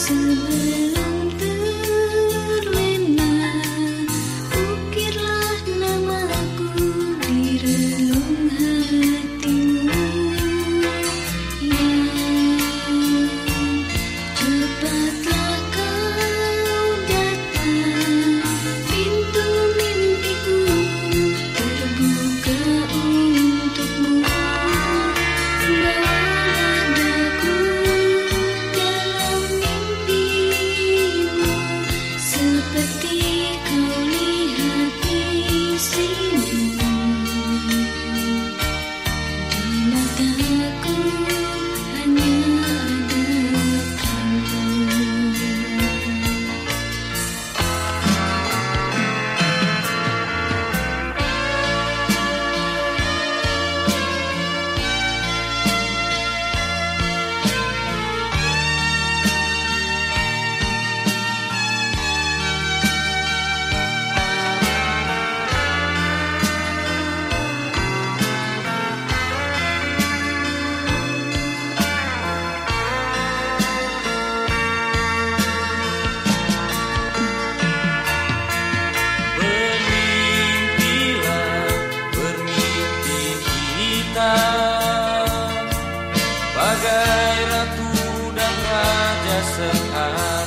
是了。Bagai ratu dan raja sehari